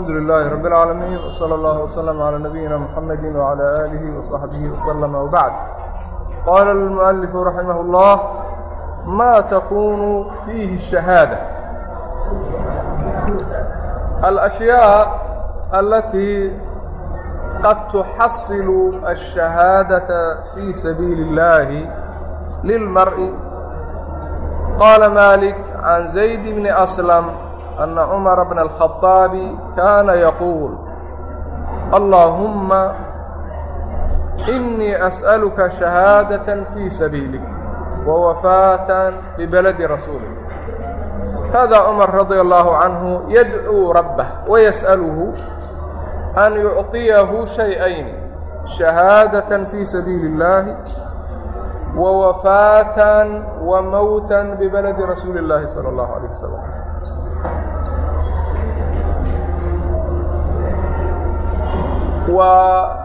alxamdu lilaahi rabb اlcaalamiin wsala allahu wslm calaa nabiyina mxamedi wcalaa aalihi wasaxbihi wslm wbacd qaala almualifu raximah اllah maa takuunu fiihi shahaada alashyaa allatii qad tuxasilu ashahaadata fi sabiili اllaahi lilmar'i qaala malik can zayd bni aslam أن عمر بن الخطاب كان يقول اللهم إني أسألك شهادة في سبيلك ووفاة ببلد رسولك هذا عمر رضي الله عنه يدعو ربه ويسأله أن يعطيه شيئين شهادة في سبيل الله ووفاة وموتا ببلد رسول الله صلى الله عليه وسلم waa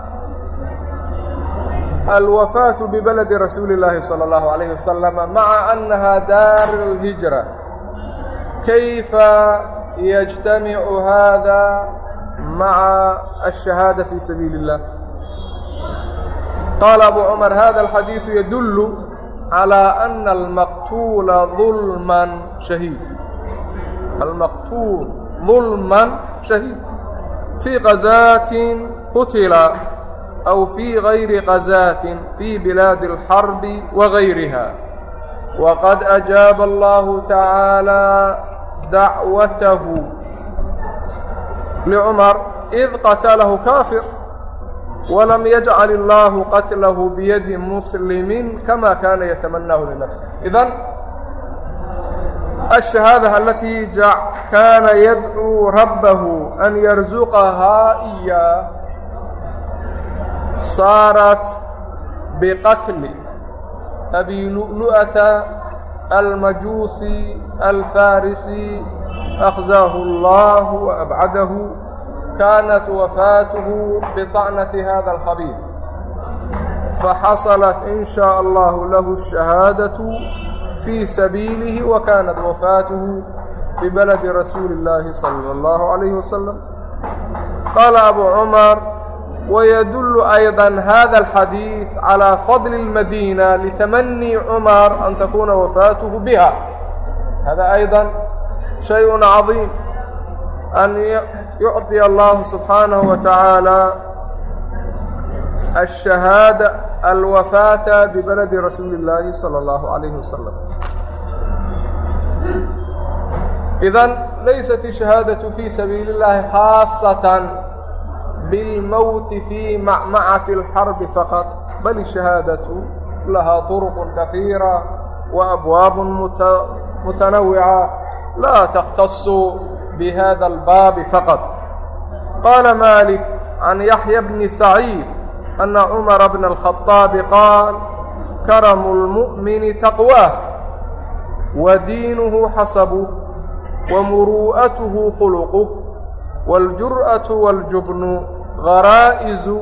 alwafaaةu bibaladi rasuuli اllaahi salى اllahu عalayh wasalama maca annaha daar اlhijra kayfa yajtamicu hada maca aلشhahaada fi sabiili اllah qaala abu cumar hada alxadiidu yadullu calى ana almaqtuula ظulma shahiid almaqtuul ظulman shahiid fii qazaatin qutila aw fii gayri qazaatin fii bilaadi اlxarbi wagayriha waqad ajaaba allahu tacaalى dacwatahu licumar id qatalahu kaafir wlam yajcal illaahu qatlahu biyadi muslimin kama kaana yatamannaahu linafsi idan الشhahaadة اlatي kaana yadcuu rabbahu an yarزuqahaa إyaa saarat bqatli abi lu'lu'ata almajuusi alfarisi akhzaahu اllah وabcadahu kaanat wafaatuhu bطacnati hada اlkhabiir faxaصlat in shaaء allah lahu الشhahaadaة fii sabiilihi wa kaanat wafaatuhu bibaladi rasuuli اllaahi salى اllahu عalayh wasalam qaala abu cumar wayadullu ayضa hada alxadiid calى fadli اlmadiina litamanii cumar an takuuna wafaatuhu biha hada ayضa shayء cadiim an yucطiya allahu subxaanahu wa tacaala الشhahaadة alwafaata bibaladi rasuuli اllaahi salى اllahu عalayh wasalam idan laysat ishahaadatu fii sabiili اllaahi khaasatan bilmowti fii macmacati اlxarbi faqad bal ishahaadatu lahaa turuqu kafiira waabwaabu mutanawwica laa takhtasu bihada albaabi faqad qaala malik can yaxya bni saciid ana cumara bna alkhaطaabi qaal karamu اlmu'mini taqwaah wa diinuhu xasabuh ومuruu'atuhu khuluquه واljurأaة واljubnu غaraa'izu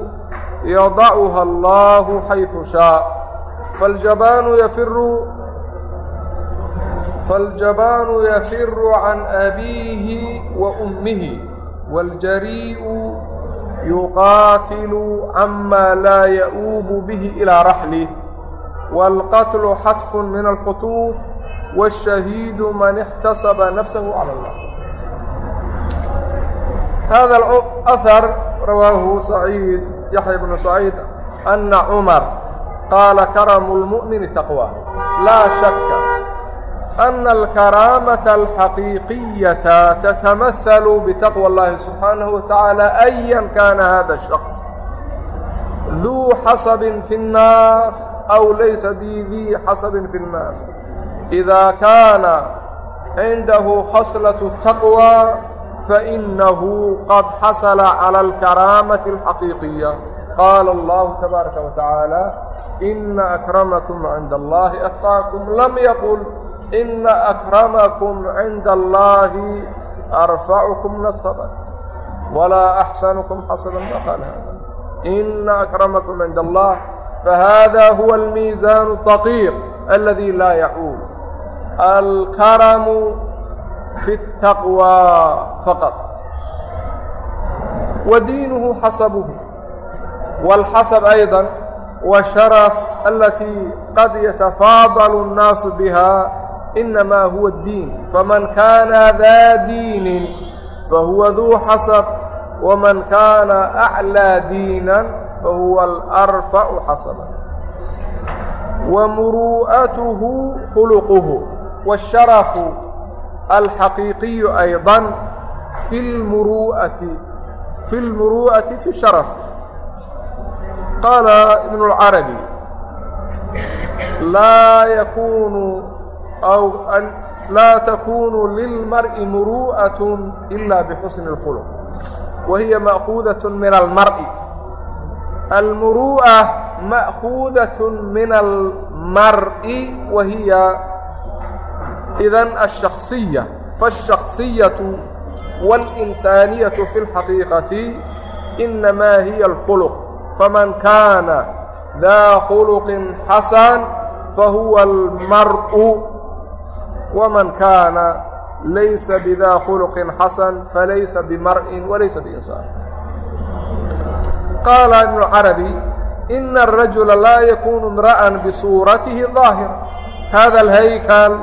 yadacuha اllahu xayثu شhaaء فالjabaanu yafiru فاljabaanu yafiru can abiihi وأmmihi واljariiءu yuqaatilu cama laa ya'uubu bihi ilىa raxlih واlqatlu xatfu min alkhutuuf والشhahيidu man اxtasaba nafsahu calى اllah hada اأhar rawaahu saciid yaxya bnu saciid ana cumar qaala karamu اlmuؤmini taqwى laa shaka أna alkaraamaة alxaqiiqiyaةa tatamahalu bitaqwى اllahi subxaanaه wataعaalى أyan kana hada الshakص duu xasabin fi الnaas aw laysa bi dii xasabin fi الnaas إida kaana cindahu haslaة الtaqwى fainahu qad xasla calى اlkaraamaةi اlxaqiiqiya qaala اllahu tabaaraka watacaala ina akramakum cinda allahi atqaakum lam yaqul ina akramakum cinda allahi arfacukum nasba walaa axsanukum xasada daqala ina akramakum cinda allah fahada huwa almiisan الdaqiiq aladi laa yacuul alkaramu fi اtaqwى faqad wa diinuhu xasabuhu wاlxasab ayضا wالsharaf alatii qad yatafaadalu الnaasu biha inamaa huwa اddiin faman kana daa diinin fahuwa duu xasab wman kana aclىa diinan fahuwa alarfacu xasaba wa muru'atuhu khuluquhu والشرف الحقيقي أيضا في المروءة في المروءة في الشرف قال ابن العربي لا يكون أو أن لا تكون للمرء مروءة إلا بحسن الخلق وهي مأخوذة من المرء المروءة مأخوذة من المرء وهي idan alshaksiya faاlshaksiyatu waاlinsaaniyatu fi اlxaqiiqati inamaa hiya alkhuluq faman kaana daa khuluqin xasan fahuwa almar'u waman kaana laysa bidaa khuluqin xasan falaysa bimar'in walaysa biinsaan qaala ibnu carabi ina alrajula laa yakuunu imra'an bisuuratihi daahira hada alhaykal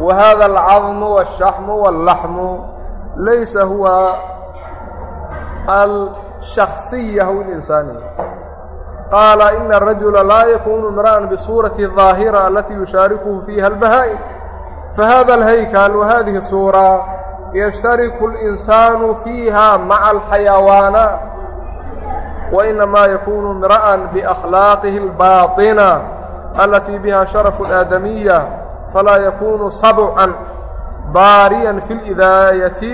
wahada alcadmu walshaxmu wallaxmu laysa huwa alshaksiyahu اlinsaaniya qaala ina arajula laa yakunu imra'an bisuurati الظaahira alatii yushaarikuhu fiiha اlbahaa'im fahada alhaykal wahadihi suura yashtariku اlinsaanu fiiha maca alxayawaana wainamaa yakunu imra'an biakhlaaqihi اlbaaطina alatii biha sharafu اlaadamiya falaa yakuunu sabcan baariyan fi اlidaayati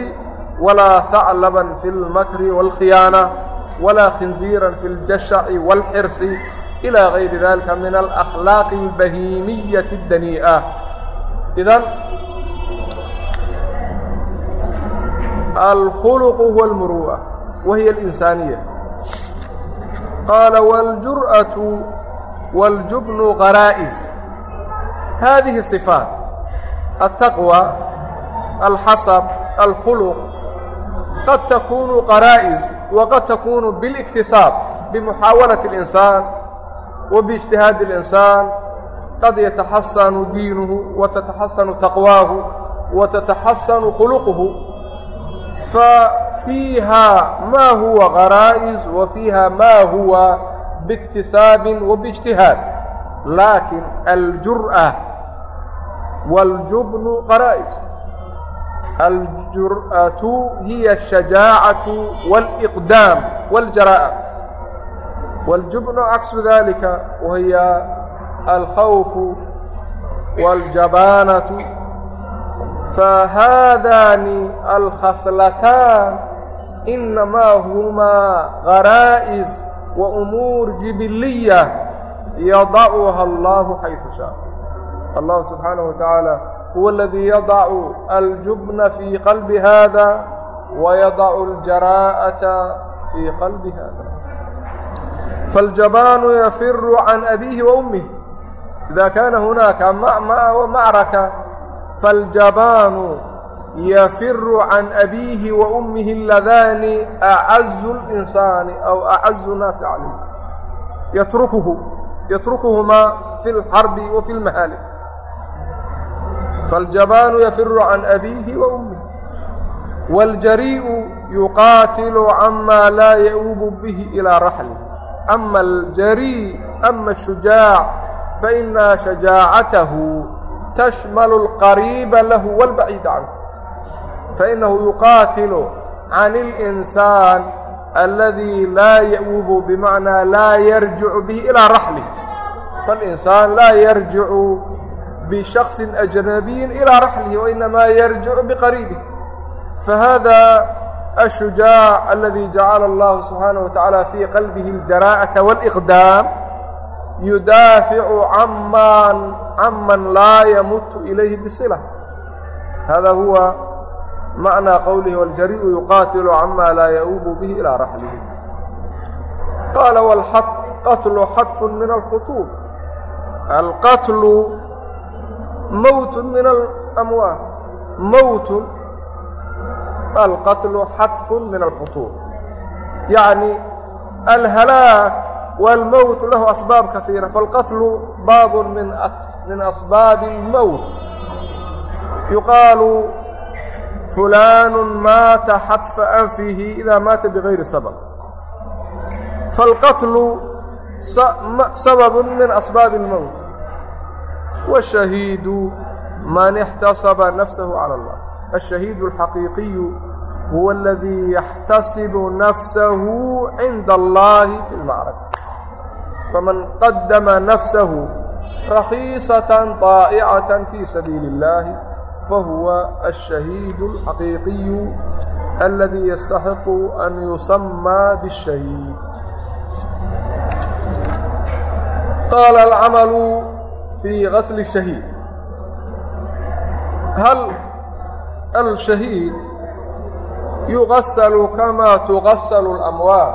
walaa haclaban fi اlmakri wاlkhiyaana walaa khinziiran fi اljashaci wاlxirsi ilى gayri dalika min alakhlaaqi اlbahiimiyati اdanii'a idan alkhuluqu huwa almuru'a wa hiya alinsaaniya qaala waljur'atu waاljubnu qaraa'is haadihi صifaat altaqwa alxasab alkhuluq qad takunu qaraa'is waqad takunu biاlاktisaab bimuxaawalaةi اlinsaan wa biijtihaadi اlinsaan qad yataxasanu diinuhu wa tataxasanu taqwaahu wa tataxasanu khuluquhu fafiiha ma huwa qaraa'is wa fiiha ma huwa biاktisaabin wa biاjtihaad laakiin aljur'a waاljubnu qaraa'is aljur'atu hiya الshajaacatu wاlإqdaam wاljaraa'a wاljubnu caksu dalika wahiya alkhawfu wاljabaanatu fahaadaani alkhaslataan inamaa humaa garaa'is wa umuur jibiliya yadacuha allaahu xaysu shaa allah subxaanaه wa tacaala huwa aladii yadacu aljubna fii qalbi hada wayadacu اljaraa'ata fii qalbi hada فالجبان يفر عن أبيه وأمه إذا كان هناك معركة فالجبان يفر عن أبيه وأمه اللذان أعز الإنسان أو أعز الناس عليه يتركه yatrukuhumaa fi اlxarbi wa fi اlmahaali faاljabaanu yafiru can abiihi wa ummihi wاljariiءu yuqaatilu cama laa yauubu bihi ilaa raxlihi ama aljarii ama ashujaac faina shajaacatahu tashmal اlqariiba lahu wاlbaciida canhu fainahu yuqaatilu can اlinsaan aladii laa ya'ubu bimacnaa laa yarjicu bihi ilaa raxli falinsaan laa yarjicu bishaksin ajnabiyin ilaa raxlihi wainamaa yarjicu biqariibih fahada الشhujaac aladii jacala allahu subxaanaه wa tacaala fii qalbihi اljaraa'aةa wاlإqdaam yudaaficu aman caman laa yamutu ilayhi biصila hada huwa macnaa qowlihi waljariiu yuqaatilu camaa laa yauubu bihi ilaa raxlihi qaala waqatlu xadfun min alkhutuuf alqatlu mowtun min alamwaal mowtun alqatlu xadfun min alkhutuuf yacni alhalaak والmوت له أسباaب كثيiرة فالqتل bاb من أسباaب الموت يuقaaل fulaanu maata xadfa anfihi idaa maata bigayri sabab faalqatlu sababu min asbaabi اlmowt washahiidu man اxtasaba nafsahu calى اllah alshahiidu alxaqiiqiyu huwa aladii yaxtasibu nafsahu cinda allahi fi lmacraka faman qadama nafsahu rakiisatan طaa'icatan fii sabiili اllahi فهو الشهيد الحقيقي الذي يستحق أن يسمى بالشهيد قال العمل في غسل الشهيد هل الشهيد يغسل كما تغسل الأموال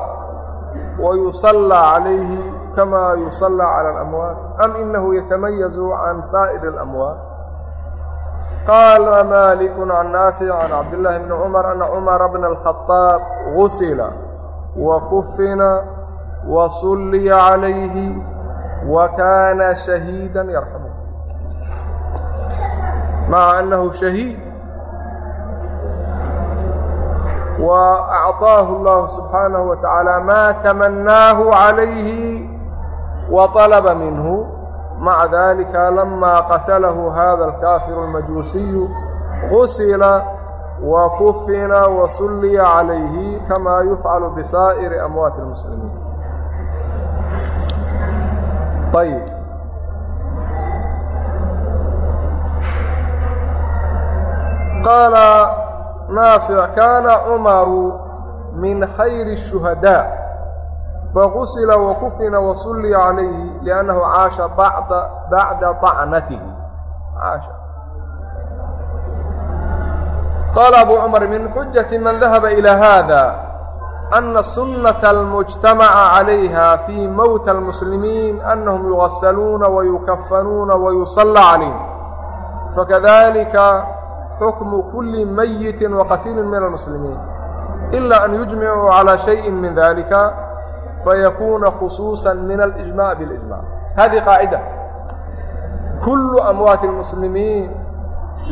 ويصلى عليه كما يصلى على الأموال أم إنه يتميز عن سائر الأموال qala maliku can naafic can cabdillaahi bni cumar ana cumara bna alkhadaab gusila wa kufina wa sulliya calayhi wa kaana shahiida yarxamu maca annahu shahiid wa acطaahu allahu subxaanahu wa tacaala maa tamanaahu calayhi wa طalaba minhu maca dalika lama qatalahu hada alkaafiru almajuusiyu qusila wa kufina wa sulliya calayhi kamaa yufcalu bisaa'iri amwaati اlmuslimiin ayb qaala naafic kaana cumaru min khayri الshuhadaa fagusila wakufina wasulliya calayhi liannahu caasha bada bacda طacnatihi qaala abu cumar min xujati man dahaba ilى hada ana sunaة almujtamaca calayha fii mowta almuslimiin anahum yugasaluuna wayukafanuuna wayusala calayhim fakadalika xukmu kuli mayitin waqatiilin min almuslimiin ila an yujmicuu calى shayi min dalika fayakuuna khusuusan min alijmac biاlijmac hadihi qaacida kullu amwaati اlmuslimiin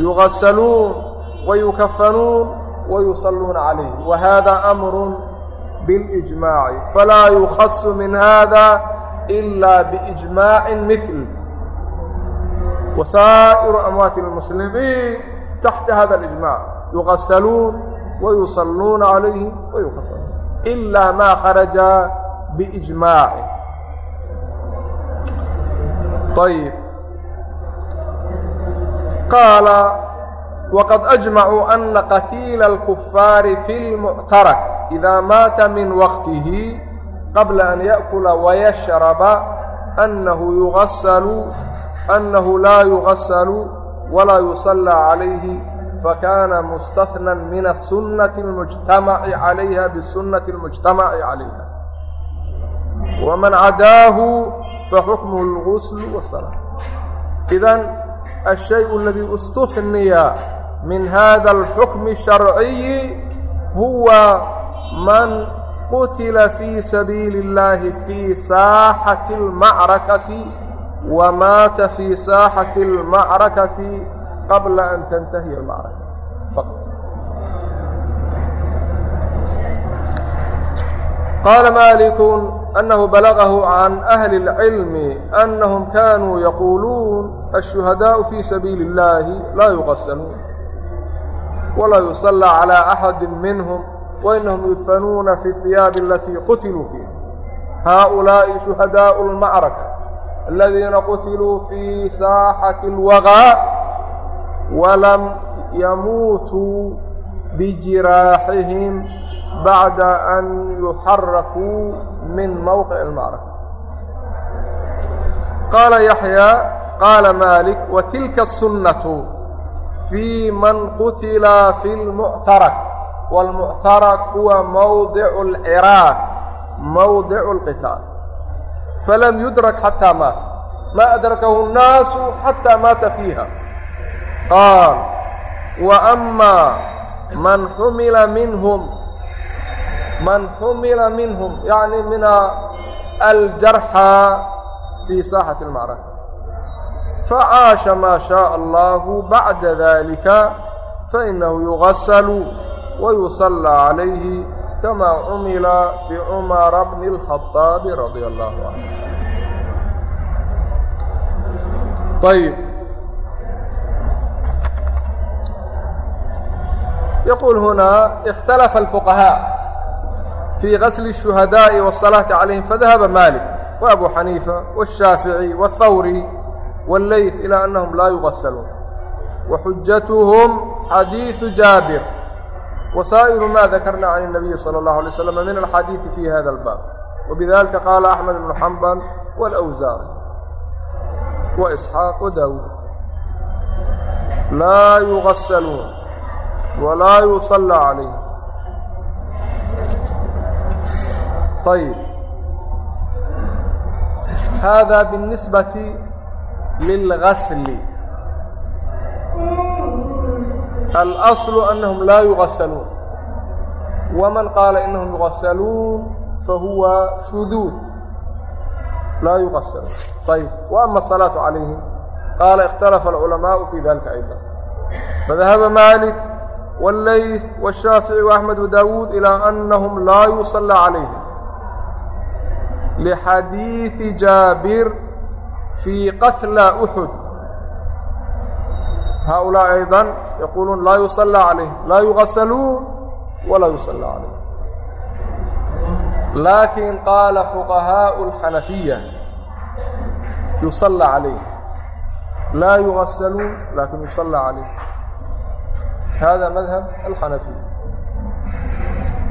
yugasaluun wayukafanuun wayusalluuna calayh wa hada amr biاlijmaaci falaa yukhasu min hada ilaa biijmaacin mil wasaa'iru amwaati اlmuslimiin taxta hada اlijmac yugasaluun wayusalluuna calayhi wayukafanuun ilaa maa kharaja biijmaaci ayb qaala wqad ajmacuu ana qatiila اlkufaari fi lmuctarak idaa maata min waqtihi qabla an yaأkula wayashraba annahu yugasalu annahu laa yugasalu walaa yusallaa calayhi fakaana mustahnan min asunati اlmujtamaci calayha bisunati اlmujtamaci calayha waman cadaahu faxukmuhu اlgusl wاsalaa idan ashayu aladii istufniya min hada alxukmi sharciyi huwa man qutila fii sabiili اllahi fii saaxati اlmacrakati wamaata fii saaxati اlmacrakati qabla an tantahiya اlmacraka qaala malikun أنه بلغه عن أهل العلم أنهم كانوا يقولون الشهداء في سبيل الله لا يغسلون ولا يصلى على أحد منهم وإنهم يدفنون في الثياب التي قتلوا فيها هؤلاء شهداء المعركة الذين قتلوا في ساحة الوغاء ولم يموتوا بجراحهم بعد أن يحركوا min mowqic اlmacraka qaala yaxyaa qaala maalik wa tilka الsunnatu fii man qutila fi اlmuctarak wاlmuctarak huwa mowdic اlciraaq mowdic اlqitaal falam yudrak xataa maata ma adrakahu الnaasu xataa maata fiiha qaal wa ama man xumila minhm man xumila minhum yani min aljarxa fii saaxati اlmacraka facaasha maa shaءa allahu bacda dalika fainahu yugasalu wayusallى calayhi kama cumila bicumara bni اlkhaطaabi radia allahu canhu ayb يقول هنا اkتلف الفقهاء fii gasli الshuhadaaءi wالsalaati calayhim fadahaba maalik وabu xaniifa wالshaafiعي wالhawri wاlleyf ilaa annahum laa yugasaluun waxujatuhum xadiiثu jaabir وsaaئر ma dakarna can الnabiyi slى الlaه عalيه wsلم min alxadiiثi fi hada اlbaab wbidalika qaala axmed bnu xambal wاlأwsaaci waإsxaaq wadaawuud laa yugasaluun walaa yusallى calayhim ayb hada biالnisbati lilgasli alأصlu anahum laa yugasaluun waman qaala inahum yugasaluun fahuwa shuduud laa yugasaluun ayb waama الsalaatu calayhim qaala اkhtalafa اlculamaءu fi dalika ayضا fadahaba malik والlayث والshaafiعي وأحmed وdawuud إilى أnahum laa yusلى عalayhim lixadiidi jaabir fii qatla uxud haؤulaaء ayضا yaquuluun laa yusallى عalayh laa yugasaluun walaa yusallى عalayh laakin qaala fuqahaaء الxanafiya yusallى عalayh laa yugasaluun lakin yusallى عalayh hada madhab alxanafiy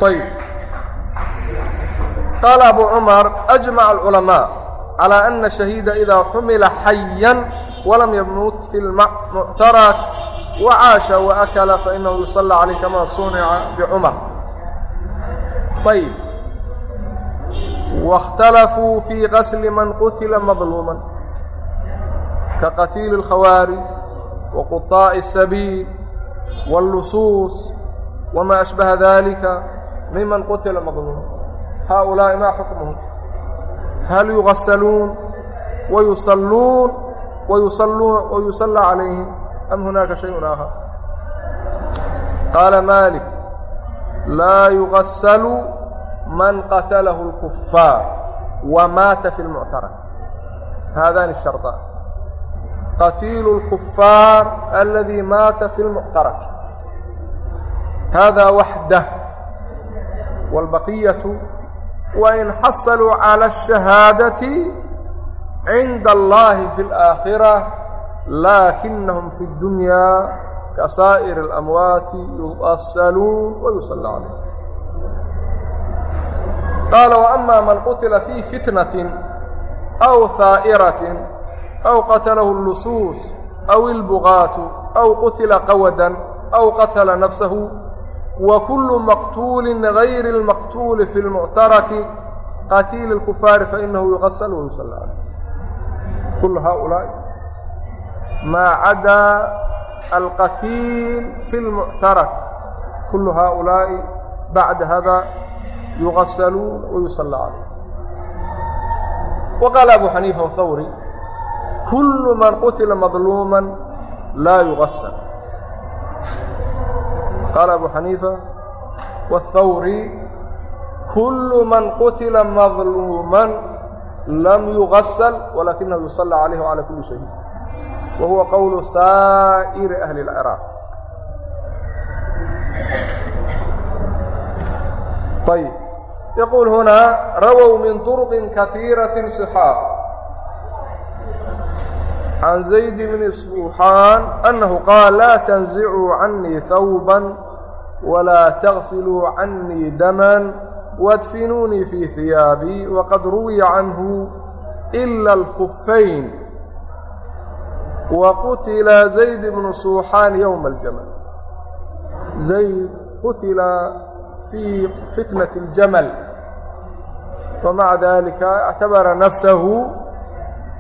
طيب qaala abu cumar ajmaca alculamaa calaa ana shahiida idaa xumila xayan walam yamut fi lmuctarak wacaasha waakala fainahu yusallaa caleyh kama sunica bicumar ayib waاkhtalafuu fii qasli man qutila madluuman kaqatiili اlkhawaarij waquطaa'i الsabiil wاllusuus wamaa ashbaha dalika miman qutila madluuman haaulaa'i maa xukmuhum hal yugasaluun wayusalluun wayusalluun wayusallaa calayhim am hunaaka shayun aakhar qaala maalik laa yugasalu man qatalahu اlkufaar wamaata fi اlmuctara haadaani الsharطaan qatiilu اlkufaar aladii maata fi اlmuctarak haadaa waxdah wاlbaqiyaةu wain xasaluu calى الشhahaadaةi cinda allahi fi اlآakhirة laakinahum fi اddunya kasaa'ir اlamwaati yusaluun wayusala calayh qaala وأma man qutila fii fitnaةi أw haa'iraةi أw qatalahu الlusuus أw اlbugaaةu أw qutila qawadan أw qatala nafsahu وكل مقتول غير المقتول في المعترك قتيل الكفار فإنه يغسل ويصلى عليه كل هؤلاء ما عدا القتيل في المعترك كل هؤلاء بعد هذا يغسلون ويصلى عليه وقال أبو حنيفة الثوري كل من قتل مظلوما لا يغسل qaala abu xaniifa wاthawri kulu man qutila madluuman lam yugasal walakinahu yusallى calayh wcalى kuli shahiid wa huwa qowlu saa'iri ahli اlciraaq ayb yaquul hunaa rawow min durqin kahiiraةi sixaaq can zayd bni suxaan anahu qaal laa tanzicuu canii hawba ولا تغسلوا عني دما وادفنوني في ثيابي وقد روي عنه إلا الخفين وقتل زيد بن سوحان يوم الجمل زيد قتل في فتنة الجمل ومع ذلك اعتبر نفسه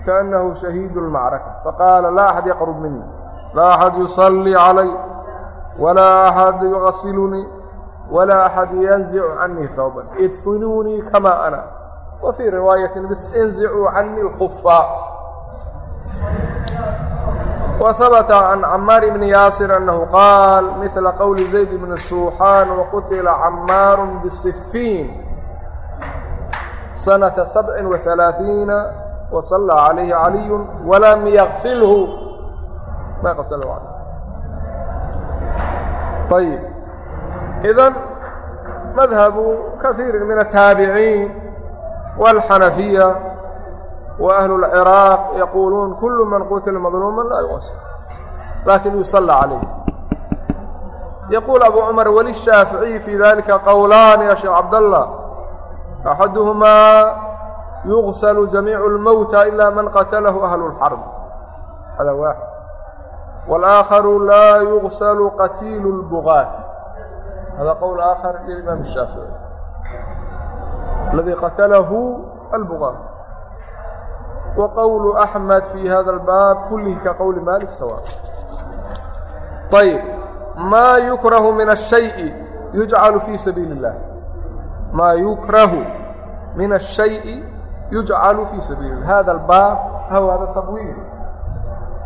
كأنه شهيد المعركة فقال لا أحد يقرب مني لا أحد يصلي علي walaa axad yuqasilunii walaa axad yanzicu canii hawban idfinuunii kamaa ana wa fii riwaayatin bis inzicuu canii lkufaa وhبت عن cmاaر بن yاaصر أنه qاaل مثل qول زaيد بن سuuxاn وqتلa cmاaر بsفيn سنة سبع وثaلاaثيiن وصلى عليه عaلي ولم يغسله ayib idan madhabu kaiiri min ataabiciin wاlxanafiya waأhlu اlciraaq yaquuluun kulu man qutila madluuma laa yuqas lakin yusala calayh yaquul abu cumar walishaaficiي fi dalika qowlaani ya sheekh cabdالlah axaduhumaa yuqsl jamiic اlmowta ila man qatalahu ahlu اlxarb hada waaxid والآخر لا يغسل قتيل البغاة هذا قول آخر للإمام الشافعي الذي قتله البغاة وقول أحمد في هذا الباب كله كقول مالك سواء طيب ما يكره من الشيء يجعل في سبيل الله ما يكره من الشيء يجعل في سبيل الله هذا الباب هو هذا التبويب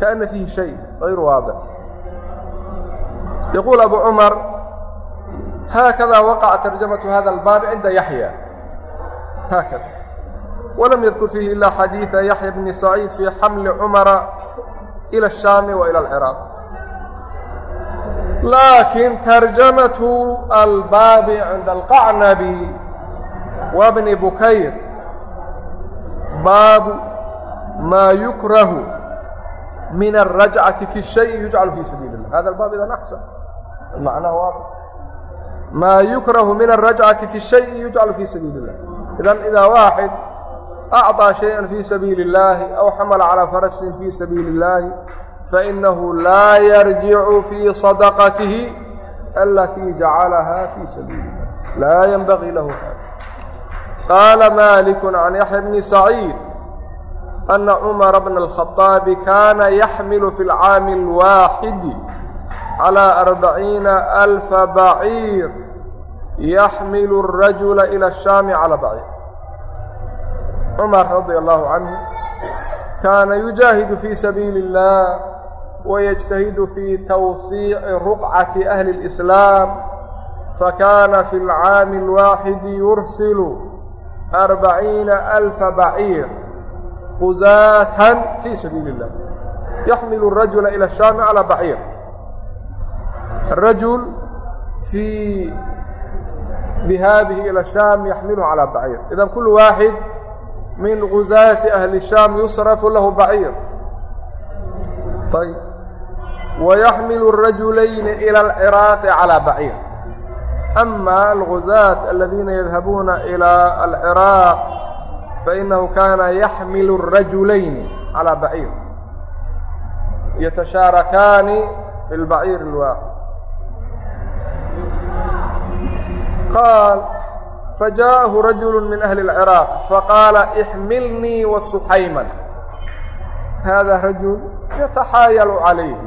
kaأna fiihi shay ayr waaضع yaquul abu cumar haakada waqaca tarjamaةu hada اlbaab cinda yaxya haakada walam yadkur fiihi ila xadiiثa yaxya bni saciid fii xamli cumara ilى الshaami wa ilى اlciraaq laakin tarjamatu albaabi cinda alqacnabi wa bni bukayr baabu maa yukrahu min الrajcati fi shayi yujcalu fi sabiili اlah hada baab idan axsan macnaha waa maa yukrahu min الrajcati fi shayi yujcalu fi sabiili اllah idan idaa waaxid acطىa shayئa fi sabiili اllaahi aw xamala calىa farasin fi sabiili اllaahi fainahu laa yarjicu fii sadaqatihi alatii jacalahaa fii sabiili اllah laa ynbagii lahu hada qaala maliku can yaxya bni saciid أنa cmara بن الخaطاaب kana yaxmil fi الcaami الwaaxidi عlى arbaciina أlfa baciir yaxmil الrajula ilى الشhaami calى baciir cmar radi الlahu canه kaana yujaahidu fii sabiili الlah wayجtahidu fii tawsiici ruqcati أhli الإslaam fakana fi اlcaami الwaaxidi yursil arbaciina أlfa baciir quzaatan fii sabiili اllah yaxmilu الrajula ilى الshaami calى baciir rajul fii dihaabihi ilى الshaam yaxmilu calى baciir idan kul waaxid min guzaati ahli الshaam yusrafu lahu baciir ayb ويحمل الرجلين إلى العراق على بعير أما الغزاة الذين يذهبون إلى العراق fainahu kaana yaxmilu الrajulayni calىa baciir yatashaarakaani fi اlbaciir اlwaaxid qaal fajaءahu rajul min ahli اlciraaq faqaala ixmilnii wasuxayman hada rajul yataxaayalu calayhi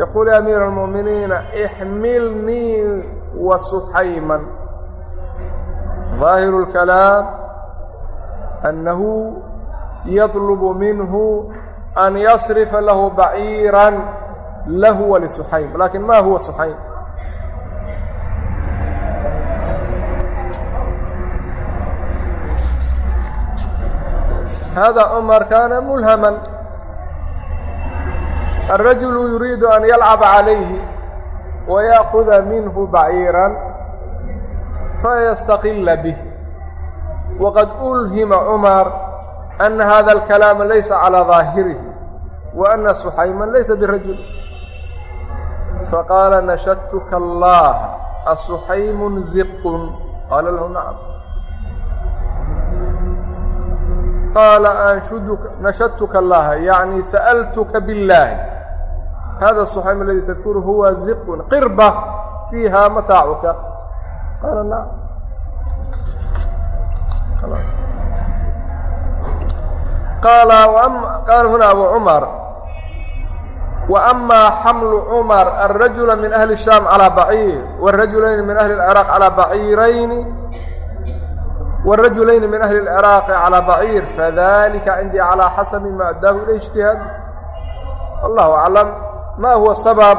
yaquul ya amiira اlmu'miniina ixmilnii wasuxayman ظaahiru اlkalaam annahu yadlubu minhu an yasrifa lahu baciiran lahuwa lisuxaym laakiin ma huwa suxaym hada cumar kaana mulhaman alrajulu yuriidu an yalcaba calayhi wayaakuda minhu baciiran fayastaqila bih waqad ulhima cumar ana hada alkalaama laysa calaa daahirihi wa ana suxayman laysa birajul faqaala nashadtuka allaha asuxaymun ziqun qaala lahu nacam qaala anshuduka nashadtuka allaha yacni sa'altuka billaahi hada الصxayم اladي تdkuru huwa ziq qirba fiiha mataacuka qaala nacam qaala huna abu cumar wa amaa xamlu cumar alrajula min ahli shaam calaa baciir warajulayni min ahli ciraaq calaa baciirayni warajulayni min ahli lciraaqi calaa baciir fadalika cindii calaa xasabi ma addaahu ilayh ijtihaad wallahu aclam ma huwa sabab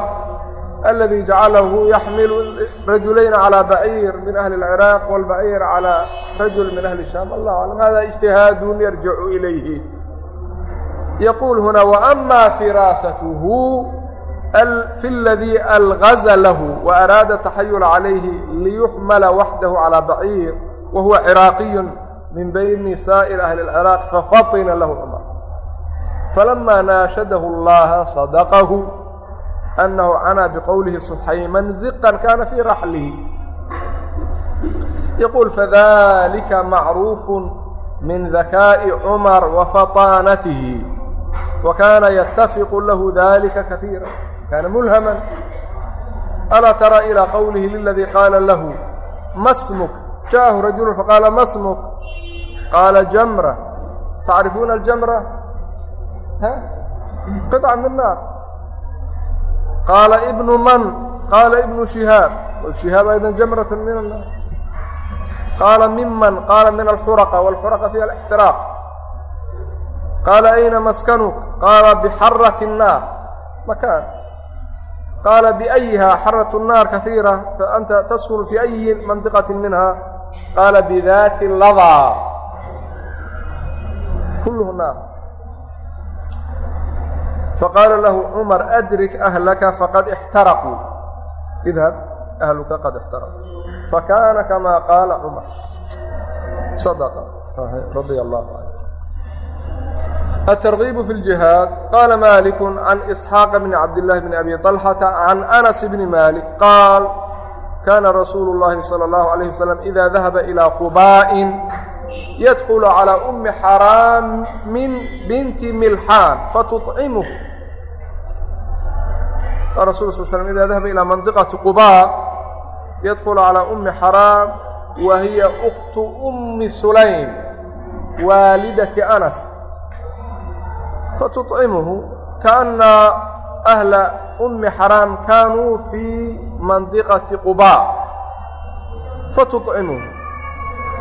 اladي jacalahu yaxmilu rajulayni calى baciir min ahli اciraaq wاlbaciir calى rajul min ahli shaam allah alam hada اجtihaadun yarjicu ilayhi yaquul huna wama firaasatuhu fi اladii algaza lahu waaraada taxayula calayhi liyuxmala waxdahu calى baciir wahuwa ciraaqiyu min bayni saa'ir ahli اciraaq fafaطina lahu cumar falama naashadahu اllaha sadaqahu أنه عنى بقوله سحيما زقا كان في رحله يقول فذلك معروف من ذكاء عمر وفطانته وكان يتفق له ذلك كثيرا كان ملهما ألا ترى إلى قوله للذي قال له ما اسمك جاءه رجل فقال ما اسمك قال جمرة تعرفون الجمرة ها قطعة من النار qaala ibnu man qaala ibnu shihaab shihaab aydan jamratan min annaar qaala miman qaala min alxuraqa walxuraqa fiha alixtiraaq qaala ayna maskanuk qaala bixarati الnaar makaan qaala biأyiha xarat الnaar kahiira faanta taskun fi ayi mandiqati minha qaala bidaati ladaa kulh naar faqaala lahu cumar adrik ahlaka faqad ixtaraquu idhab ahluka qad ixtaraquu fakaana kamaa qaala cumar sadaqa radia allahu canhu الترغيب في الجهاد قال مالك عن إسحاق بن عبد الله بن أبي طلحة عن أنس بن مالك قال كان رسول الله صلى الله عليه وسلم إذا ذهب إلى قباء يدخل على أم حرام من بنت ملحان فتطعمه قال رسول صلى الله عليه وسلم إذا ذهب إلى منطقة قباء يدخل على أم حرام وهي أخت أم سليم والدة أنس فتطعمه كأن أهل أم حرام كانوا في منطقة قباء فتطعمه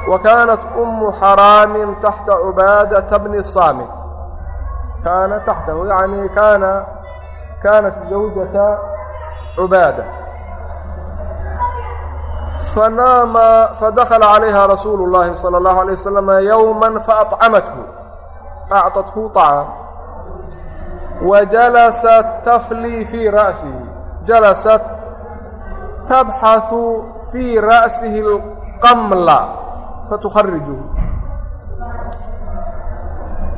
وكانت أم حرام تحت عبادة بن الصامت كان تحته يعني كان kaanat zawjata cubaada fanaama fadakala calayha rasuulu اllaahi salى اllahu alيه wasalam yowma faaccamathu actathu طacam wajalasat taflii fii ra'sihi jalasat tabxaثu fii ra'sihi اlqamla fatukhariju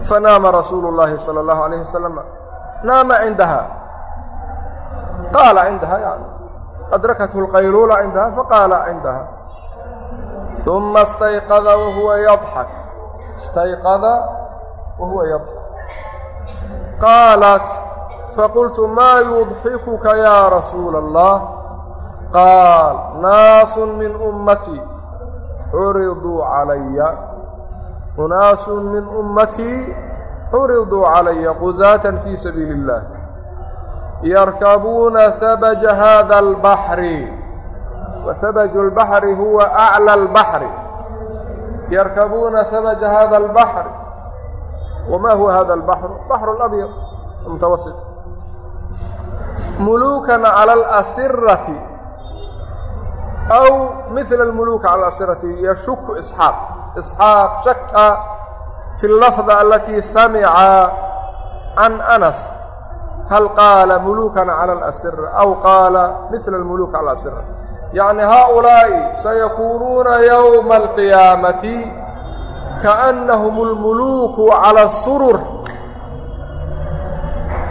fanaama rasuulu اllahi salى اllahu عalayه wasalam naama cindaha qaala cindaha yani adrakathu lqayluula cindaha faqaala cindaha uma istayqada wahuwa yadxak istayqada wahuwa yadxak qaalat faqultu maa yudxikuka yaa rasuula allah qaal naasu min ummatii curiduu calaya unaasu min ummatii curiduu calaya qusaatan fii sabiili اllah يركبون ثبج هذا البحر وثبج البحر هو أعلى البحر يركبون ثبج هذا البحر وما هو هذا البحر البحر الأبيض المتوسط ملوكا على الأسرة أو مثل الملوك على الأسرة يشك إسحاق إسحاق شك في اللفظة التي سمع عن أنس hal qaala mulukan cala alasira aw qaala mila almuluuk cala asira yacni haaulaa'i sayakuunuuna yowma alqiyaamati kaannahum almuluuku cala asurur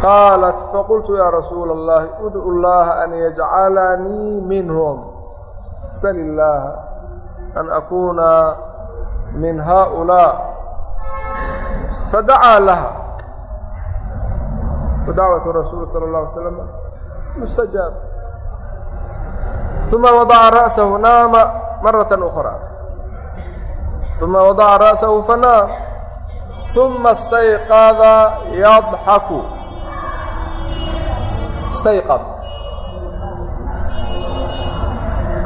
qaalat faqultu yaa rasuula allahi udcu llaha an yajcalanii minhum sal illaaha an akuuna min haaulaa fadacaa laha daawatu rasuul sal اlah alay slam mustajaab uma wadaca ra'sahu naama maratan ukhraa uma wadaca ra'sahu fanaam uma istayqada yadxaku istayqad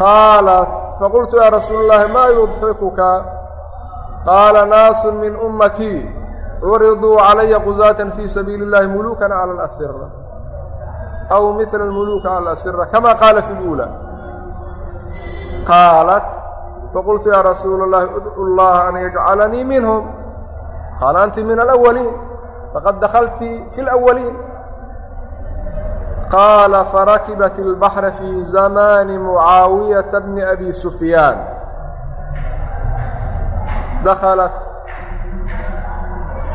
qaalat faqultu yaa rasuul اllahi ma yudxikuka qaala naasu min ummatii uriduu calaya qusaatan fii sabiili اllahi mulukan cala asira aw mila muluka cala asira kama qaala fi اluulaa qaalat faqultu yaa rasuula اllahi udcu llaha an yajcalanii minhum qaala anti min alawaliin faqad dakalti fi اlawaliin qaala farakibat اlbaxra fii zamaani mucaawiyata bni abi sufyaan daklat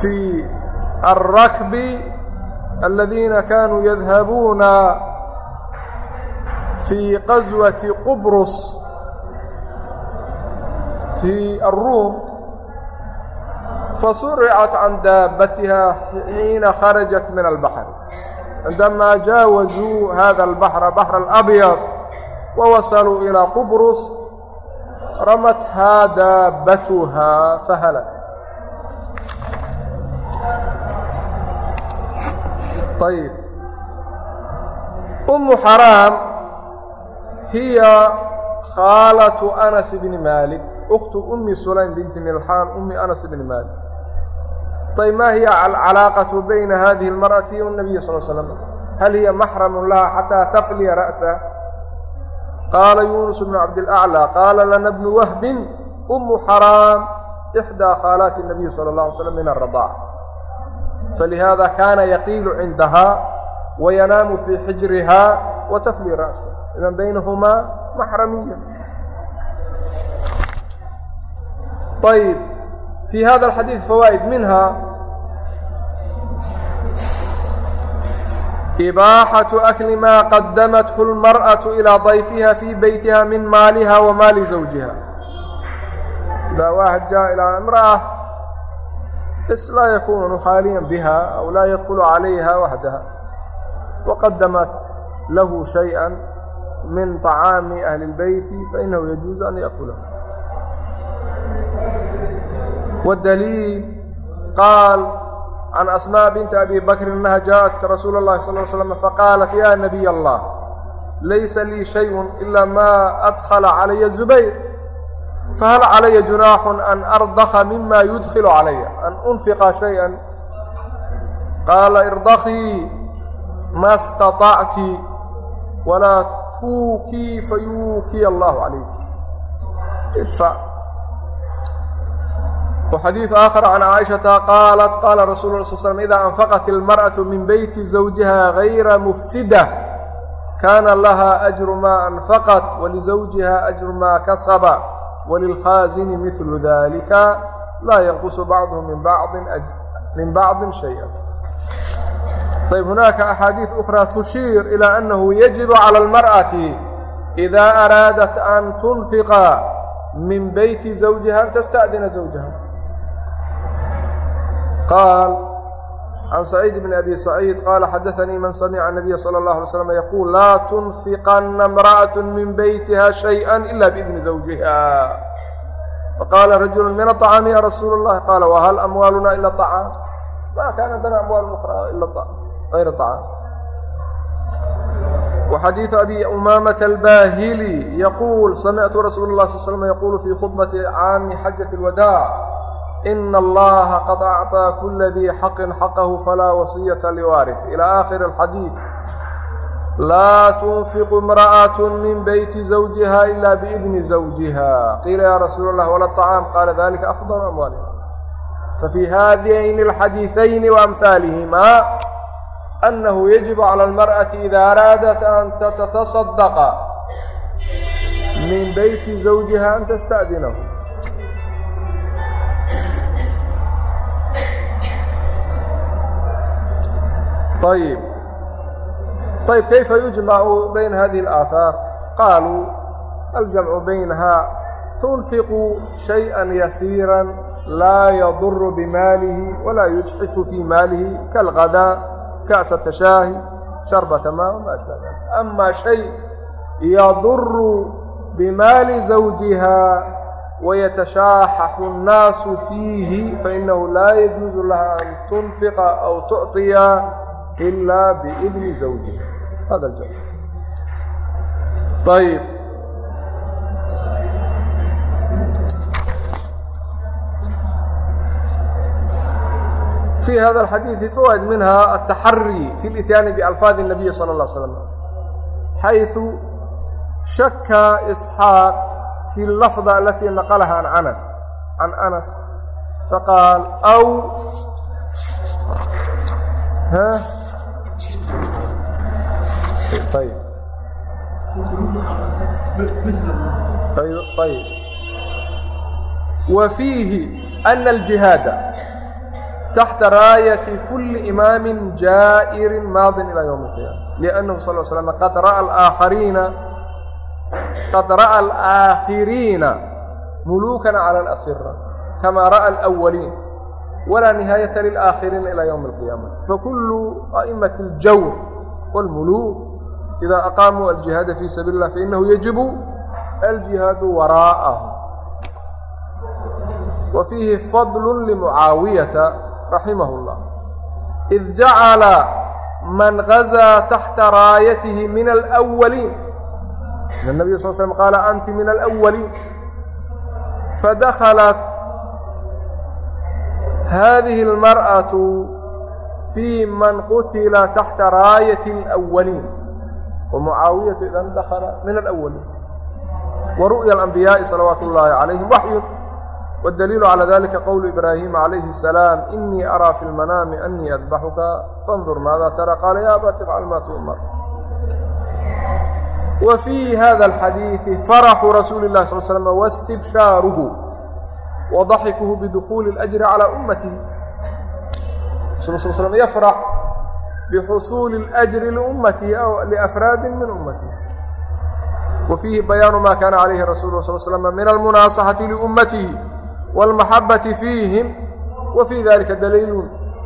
في الركب الذين كانوا يذهبون في غزوة قبرص في الروم فصرعت عن دابتها حين خرجت من البحر عندما جاوزوا هذا البحر بحر الأبيض ووصلوا إلى قبرص رمتها دابتها فهلكت ayb umu xaraam hiya khaalatu anas bni maalik ukhtu umi sulaym binti milxaan umi anas bni maalik ayb maa hiya alcalaaqatu bayna hadihi اlmarأati wالnabiy sal slm hal hiya maxramu laha xataa tafliya ra'sa qaala yuunus bnu cabdilaclى qaala lana bnu wahbin umu xaraam ixdaa khaalaati الnabiy salى اlه alay slm min aلradaac فلهاaذa kاana yaqiilu cindahaa وayanaamu fii xijrihaa وatfni ra'sa idan baynahumaa maxramiya ayb fii hada اxadiiث fawaa'id minhaa ibaaxaةu akli maa qadamathu اlmarأaة ilىa ضayfiha fii beytiha min maaliha وmaali زوجها إذا واحد جاء ilaa امرأة إذ لا يكون خاليا بها أو لا يدخل عليها وحدها وقدمت له شيئا من طعام أهل البيت فإنه يجوز أن يأكله والدليل قال عن أسماء بنت أبي بكر أنها جاءت رسول الله صلى الله عليه وسلم فقالت يا نبي الله ليس لي شيء إلا ما أدخل علي الزبير fahal calaya junaaxun an ardaka mima yudkilu calaya an unfiqa shay-an qaala irdakii ma staطacti walaa tuukii fayuukiya allahu وحديث آخر عن عائشة قالت قال رسول qaala rasuul ل sl slm إذا أنفقت المرأة من بيت زوجها غير مفسدة كان لها أجر ما أنفقت ولزوجها أجر ما كسب وللخازن مثل ذلك لا ينقص بعضه من بعض من بعض شيئا طيب هناك أحاديث أخرى تشير إلى أنه يجب على المرأة إذا أرادت أن تنفق من بيت زوجها أن تستأذن زوجها قال can saciid bni abi saciid qaala xadaanii man samica nabiya sala اllah alay slam yaquul laa tunfiqana imra'at min beytiha shayئa ila biidni zawjiha faqaala rajulu min aطacaam ya rasuul اllahi qaala wahal amwaaluna ila طacaam ma kaana dana amwaal ukhra ayra طacaam وxadيiث أbي أmاmة الbاhilي yquل samعtu rasuul الlه صل sلم yquل fي khطبة cاami xaجaة الwadاع ina allaha qad acطىa kula dii xaqin xaqahu falaa wasiyata liwaariث ilى aakhiri اxadiid laa tunfiqu imra'aة min beyti zawjiha ila biidni zawjiha qiila ya rasuul اlah wala طacaam qaala dalika afdal amwaalih fafi haadayni اlxadiiثayni waamhaalihmaa annahu yajibu calى اlmarأaةi ida araadat an tatataصadaqa min beyti zawjiha an tasta'dinahu ayib ayb kayfa yujmacu bayna hadihi alaahaar qaaluu aljamcu baynahaa tunfiqu shayئan yasiira laa yaduru bimaalihi walaa yujxifu fii maalihi kalgadaa ka'sa tashaahi sharbata maa wama ashbaha dalik ama shay yaduru bimaali zawjiha wayatashaaxaxu الnaasu fiihi fainahu laa yajuuzu laha an tunfiqa aw tucطiya ilaa biidni zawji hada ayb في hda الxadيiث فawaaid minha التaxarي في الإtyaani بأlفاaظ النabiي slى الله علي sلم xayثu شhaka إسxاaq في اللفظة اlatيi نaqلha عan aنس عan أنس faqاal أw w fiihi أna اljihaada taxta raayati kuli imaami jaa'irin maadin ilى ywm اqiyaama lأnnahu sal slm qad ra'a alآakhiriina mulukan calى اlasira kama ra'a اlأwaliin walaa nihaayata lilآakhiriina ilى ywm اlqiyaama fakulu أ'imaة اljawr wاlmuluuk idaa aqaamuu aljihaada fii sabiili اllah fainahu yajibu aljihaadu wara'ahu wa fiihi fadl limucaawiyata raximahu اllah id jacala man gazaa taxta raayatihi min alأwaliin in الnabiy sal slm qaala anti min alأwaliin fadaklat hadihi اlmarأaة fii man qutila taxta raayati اlأwaliin ومعاوية إd دخل من الأول ورؤيا الأنبياء صلوات الله عليهم وحي والدليل على ذلك قول إبراهيم عليه السلام إني أرى في المنام أني أذبحك فانظر ماذا ترى قال يا أبا تفعل ما تؤمر وفي هذا الحديث فرح رsuuل الله صل وسلم واستبشاره وضحكه بدخول الأجر على أمته عalى أmته بحصول الأجر لأمته أو لأفراد من أمته وفيه بيان ما كان عليه رسول صلى الله عليه وسلم من المناصحة لأمته والمحبة فيهم وفي ذلك دليل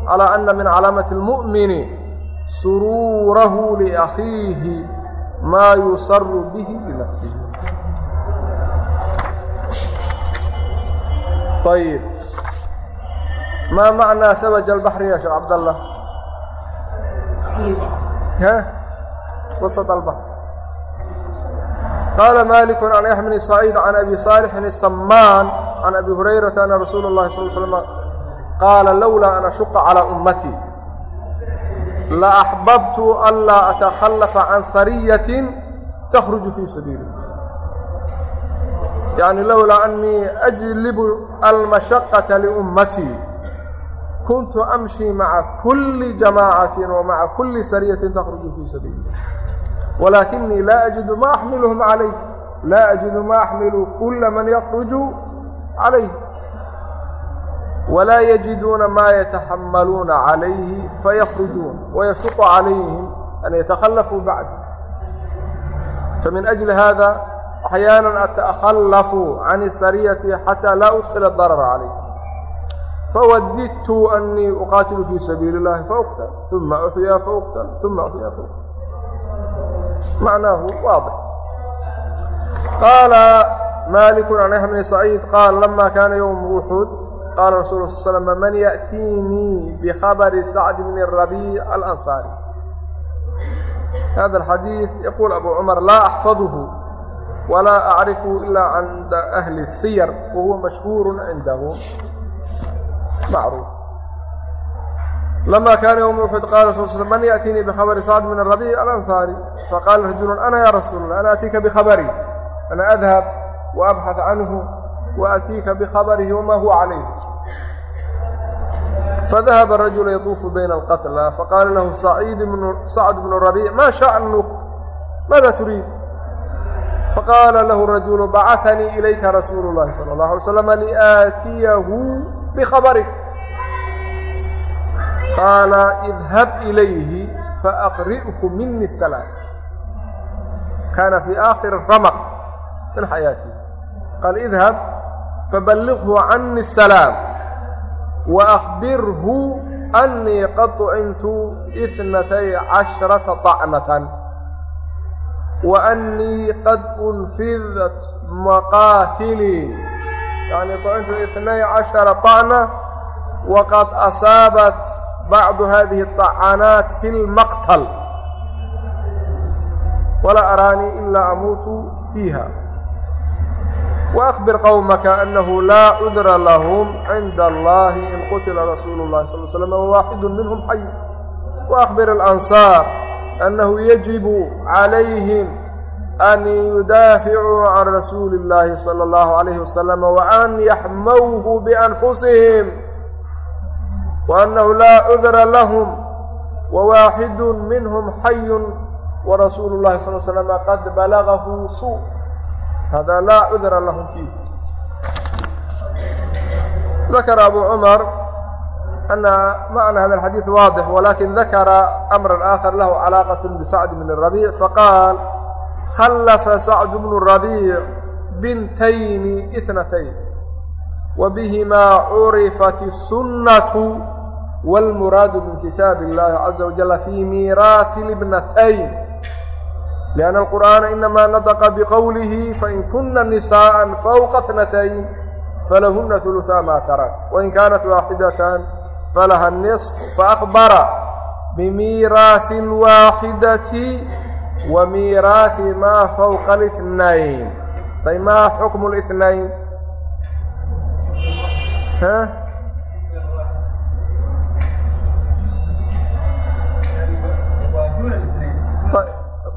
على أن من علامة المؤمن سروره لأخيه ما يسر به لنفسه طيب ما معنى ثبج البحر يا شيخ عبد الله qaala maaliku can yax bni saciid can abi saalixin isamaan can abi hurayrata ana rasuula اllahi sal slm qaala lowlaa an ashuqa calaa ummatii la axbabtu anlaa atakhallafa can sariyatin takhruju fii sabiili yani lowlaa anii ajlibu almashaqata liummatii kuntu amshii maca kulli jamaacatin wa maca kulli sariyatin takhruju fii sabiili walaakinii laa ajidu ma axmiluhum calayh laa ajidu ma axmilu kula man yakruju calayh walaa yajiduuna maa yataxamaluuna calayhi fayakrujuun wayashuqu calayhim an yatakhallafuu bacd famin ajli hada axyaanan ata'khallafu can sariyati xataa laa udkila darara calayh fawadidtu anii uqaatilu fii sabiili اllahi fauktal uma uxyaa fauktal uma uxyaa fauktal macnaahu waadix qaala maaliku can yaxm bni saciid qaala lama kaana ywma wuxuud qaala rasul sl slm man yaأtiinii bkhabari sacd bn rabiic alansaari hada alxadiid yaquul abu cumar laa axfadhu walaa acrifu ila cinda ahli الsiyar wahuwa mashhuur cindahu macruuf lama kaana ywma uxud qaala sal sl man yaأtiinii bkhabri sacd min arabiic alansaari faqaala rajulu ana ya rasuul اlah ana atiika bkhabari ana adhab waabxaث canhu waatiika bkhabarihi wama huwa calayh fadahaba rajul yaduufu bayna alqatla faqaala lahu sacd bnu rabiic ma shaأnuk maada turiid faqaala lahu rajulu bacثanii ilayka rasuulu اlahi salى اllah alay slam liaatiyahu bikhabari qaala idhab ilayhi faaqri'hu mini salaam kaana fii aakhiri ramaq min xayaatihi qaal idhab faballiqhu cani salaam waakbirhu أنii qad cintu iثنatay caشhرaةa طacnatan وأnii qad unfidat maqaatilii yani طacimtu itnay cashara طacna waqad asaabat bacdu hadihi الطacanaat fi اlmaqtl walaa araanii ilaa amuutu fiiha waأkbir qowmaka anahu laa cudra lahum cinda allahi in qutila rasuulu اlahi sal l slm waaxidu minhum xay waأkbir اlansaar annahu yajibu calayhim an yudaaficuu can rasuuli اllaahi salى اllahu alayhi wasalam waan yaxmowhu bianfusihim waannahu laa cudra lahum wawaaxidu minhum xayun warasuulu llahi sal slm qad balagahu su hada laa cudra lahum fiih dakara abu cumar ana macna hada alxadiid waadix walakin dakara amra aakhar lahu calaaqaة bisacd min الrabiic faqaal khallafa sacdu bnu rabiic bintayni itnatayn wa bihimaa curifat isunnatu wاlmuraadu min kitaab اllahi caza wajala fii miiraahi اlibnatayn lianna alqur'aana inamaa nadaqa biqowlihi fain kuna nisaءa fowqa اtnatayn falahuna ثuluثaa maa tarak wain kaanat waaxidatan falaha الniصf faakbara bimiiraahi اlwaaxidati wa miiraafi maa fawqa اlاثnayn ay maa xukmu اlاثnayn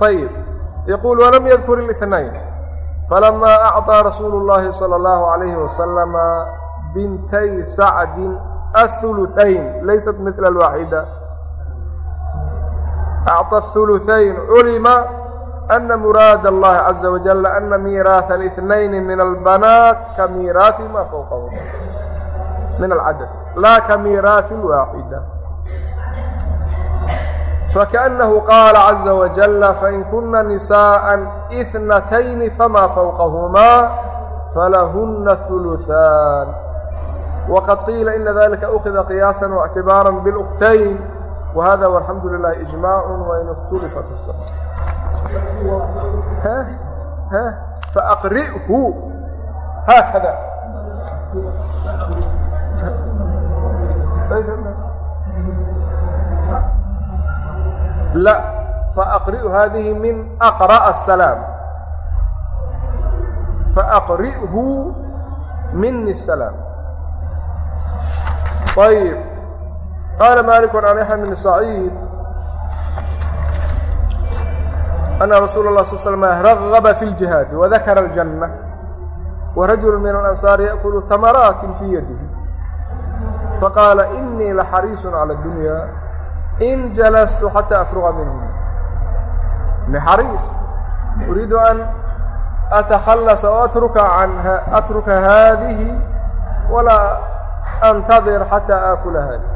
ayb yquul walam ydkur الاثnayn falama أcطىa rasuulu اllahi salى اllahu عalayhi wasalama bintay sacdi aلثuluثayn laysat mila اlwaaxida أعطى الثلثين علم أن مراد الله عز وجل أن ميراث الاثنين من البنات كميراث ما فوقهما من العدد لا كميراث واحدة فكأنه قال عز وجل فإن كن نساء اثنتين فما فوقهما فلهن الثلثان وقد قيل إن ذلك أخذ قياسا واعتبارا بالأختين وهذا والحمد لله إجماع وإن اختلف في الصحة ها ها فأقرئه هكذا لا فأقرئ هذه من أقرأ السلام فأقرئه مني السلام طيب qاaل mالك عن يحيى بن سعيid أن رsuuل الله صل سلم رغب في الجهاaد وذkر الجنة ورجل من الأنصار يأكل تمراaت في يده فقال إنii لxريiص على الدuنيا إن جلست حتى أفرغa منهم نxريiص أريiد أن أتخلص و أترك هذه ولا أنتظر حتى آكل هذه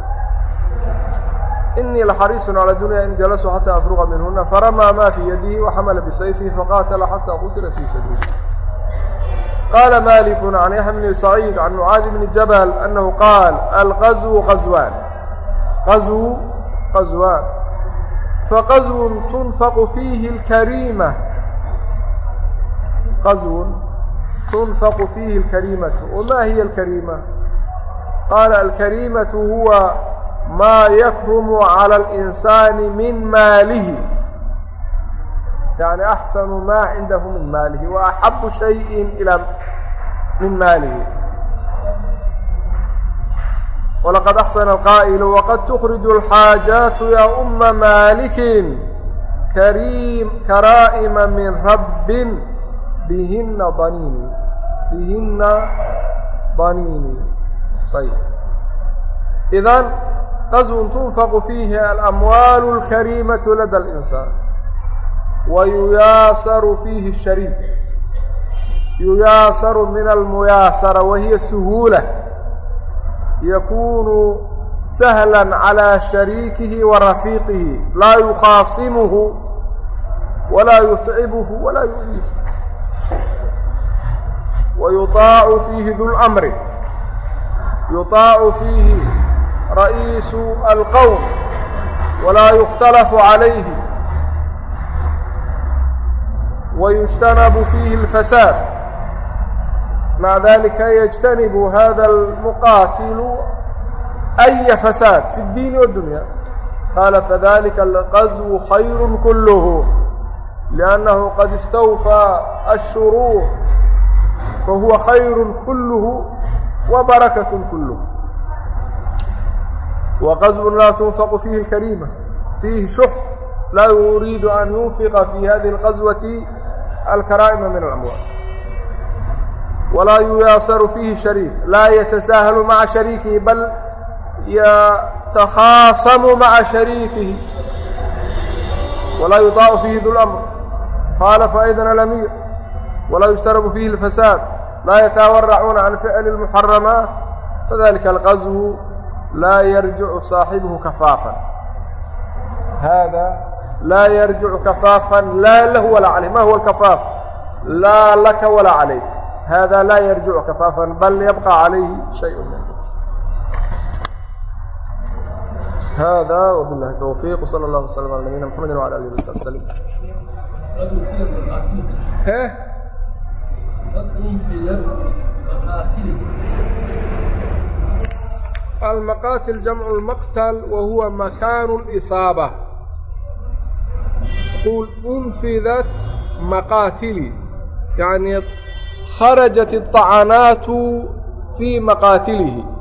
inii laxariisun calى dunya in jalasu xataa afruqa minhuna faramaa ma fii yadihi waxamala bisayfihi faqaatala xataa qutila fii sabiili qaala maliku can yaxya bni saciid can mucaadi bni jabal annahu qaal alqazwu qaswaan qazwu qaswaan faqazwun tunfaqu fiihi اlkariima qazwun tunfaqu fiihi اlkariimatu wama hiya اlkariima qaala alkariimatu huwa maa yakrumu cala alinsaani min maalihi yani axsanu maa cindahu min maalihi wa axabu shayin ilaa min maalihi walaqad axsana alqaa'ilu waqad tukhriju alxaajaatu yaa uma maalikin kariim karaa'ima min rabbin bihina daniini bihina daniini ayb idan غزو تنفق فيه الأموال الكريمة لدى الإنسان ويياسر فيه الشريف يياسر من المياسرة وهي السهولة يكون سهلا على شريكه ورفيقه لا يخاصمه ولا يتعبه ولا يؤذيه ويطاع فيه ذو الأمر يطاع فيه رئيس القوم ولا يختلف عليه ويجتنب فيه الفساد مع ذلك يجتنب هذا المقاتل أي فساد في الدين والدنيا قال فذلك الغزو خير كله لأنه قد استوفى الشروط فهو خير كله وبركة كله وqزو لا تنفق فيه الكريمة فيه شhx لا يريد أن ينفق في hذه الqزوة الكراa'مa miن الأموال وlaa يuyaasر فيhi شharيك laa yتساهل mعa شharيiكihi bal yتkhاaصم mعa شharيiكihi وlaa يuطاaع فيه ذو الأمر خالف فأydن الأمير ولا يشترب فيه الفساد لا يتورعون عن فعل المحرمات فذلك الغزو laa yarjicu saaxibuhu kafaafan haadaa laa yarjicu kafaafan laa lahu walaa calayh ma huwa alkafaaf laa laka walaa calayk haadaa laa yarjicu kafaafan bal yabqa calayhi shayu hada wbilahi towfiiq sala allah wslam ala nabiyina mxamedi wala alih wasabi wslim e almaqaatil jamcu lmaqtal wa huwa makaanu lisaaba qul unfidat maqaatili yacnii kharajat اطacanaatu fii maqaatilihi